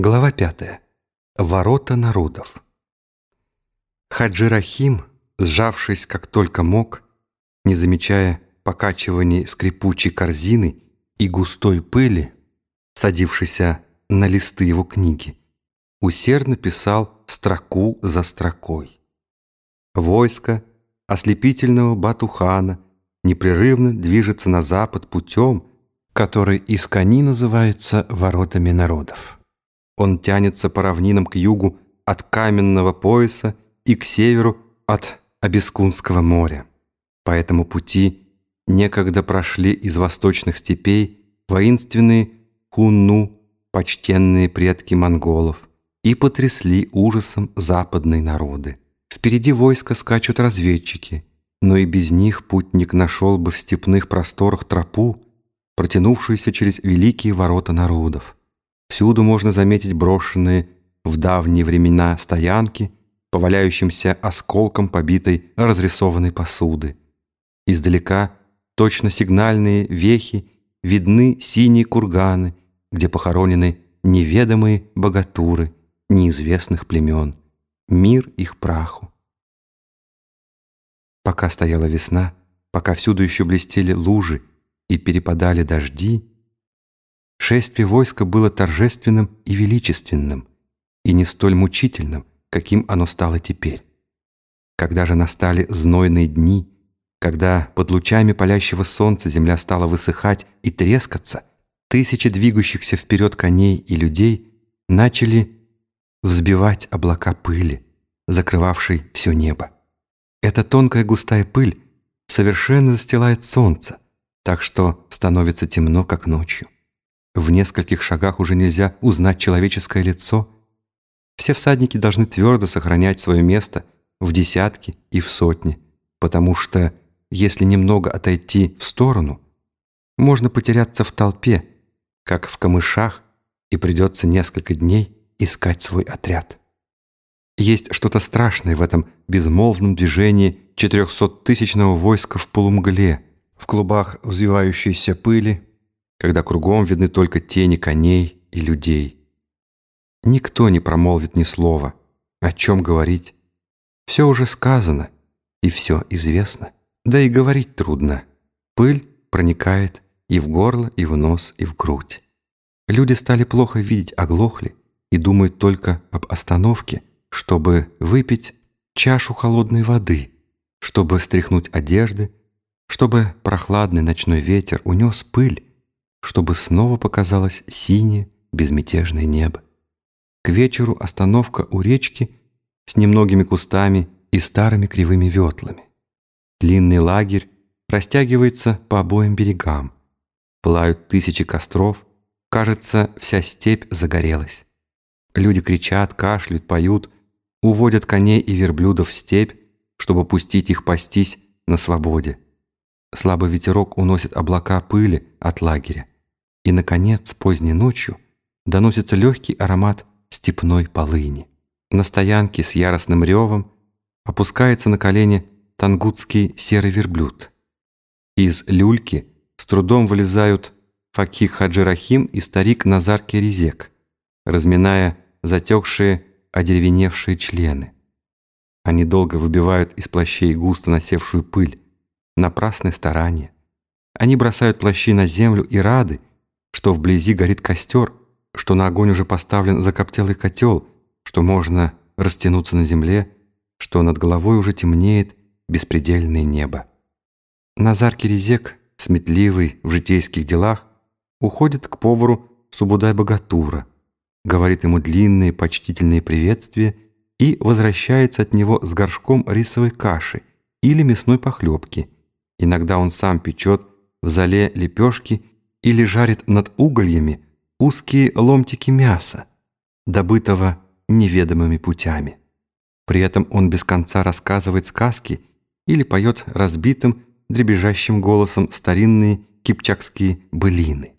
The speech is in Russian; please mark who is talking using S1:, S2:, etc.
S1: Глава пятая. Ворота народов. Хаджи Рахим, сжавшись как только мог, не замечая покачиваний скрипучей корзины и густой пыли, садившейся на листы его книги, усердно писал строку за строкой. Войско ослепительного Батухана непрерывно движется на запад путем, который из Кани называется «воротами народов». Он тянется по равнинам к югу от каменного пояса и к северу от Абискунского моря. По этому пути некогда прошли из восточных степей воинственные хунну, почтенные предки монголов, и потрясли ужасом западные народы. Впереди войска скачут разведчики, но и без них путник нашел бы в степных просторах тропу, протянувшуюся через великие ворота народов. Всюду можно заметить брошенные в давние времена стоянки, поваляющимся осколком побитой разрисованной посуды. Издалека точно сигнальные вехи видны синие курганы, где похоронены неведомые богатуры неизвестных племен. Мир их праху. Пока стояла весна, пока всюду еще блестели лужи и перепадали дожди, шествие войска было торжественным и величественным, и не столь мучительным, каким оно стало теперь. Когда же настали знойные дни, когда под лучами палящего солнца земля стала высыхать и трескаться, тысячи двигающихся вперед коней и людей начали взбивать облака пыли, закрывавшей все небо. Эта тонкая густая пыль совершенно застилает солнце, так что становится темно, как ночью. В нескольких шагах уже нельзя узнать человеческое лицо. Все всадники должны твердо сохранять свое место в десятки и в сотни, потому что, если немного отойти в сторону, можно потеряться в толпе, как в камышах, и придется несколько дней искать свой отряд. Есть что-то страшное в этом безмолвном движении четырехсоттысячного войска в полумгле, в клубах взвивающейся пыли, когда кругом видны только тени коней и людей. Никто не промолвит ни слова. О чем говорить? Все уже сказано, и все известно. Да и говорить трудно. Пыль проникает и в горло, и в нос, и в грудь. Люди стали плохо видеть, оглохли и думают только об остановке, чтобы выпить чашу холодной воды, чтобы стряхнуть одежды, чтобы прохладный ночной ветер унес пыль, чтобы снова показалось синее безмятежное небо. К вечеру остановка у речки с немногими кустами и старыми кривыми ветлами. Длинный лагерь растягивается по обоим берегам. Пылают тысячи костров, кажется, вся степь загорелась. Люди кричат, кашляют, поют, уводят коней и верблюдов в степь, чтобы пустить их пастись на свободе. Слабый ветерок уносит облака пыли от лагеря. И, наконец, поздней ночью доносится легкий аромат степной полыни. На стоянке с яростным ревом опускается на колени тангутский серый верблюд. Из люльки с трудом вылезают Факих Хаджирахим и старик Назар Керезек, разминая затекшие одеревеневшие члены. Они долго выбивают из плащей густо насевшую пыль. Напрасное старание. Они бросают плащи на землю и рады, что вблизи горит костер, что на огонь уже поставлен закоптелый котел, что можно растянуться на земле, что над головой уже темнеет беспредельное небо. Назар Киризек, сметливый в житейских делах, уходит к повару Субудай-Богатура – говорит ему длинные почтительные приветствия и возвращается от него с горшком рисовой каши или мясной похлебки. Иногда он сам печет в зале лепешки или жарит над угольями узкие ломтики мяса, добытого неведомыми путями. При этом он без конца рассказывает сказки или поет разбитым, дребезжащим голосом старинные кипчакские былины.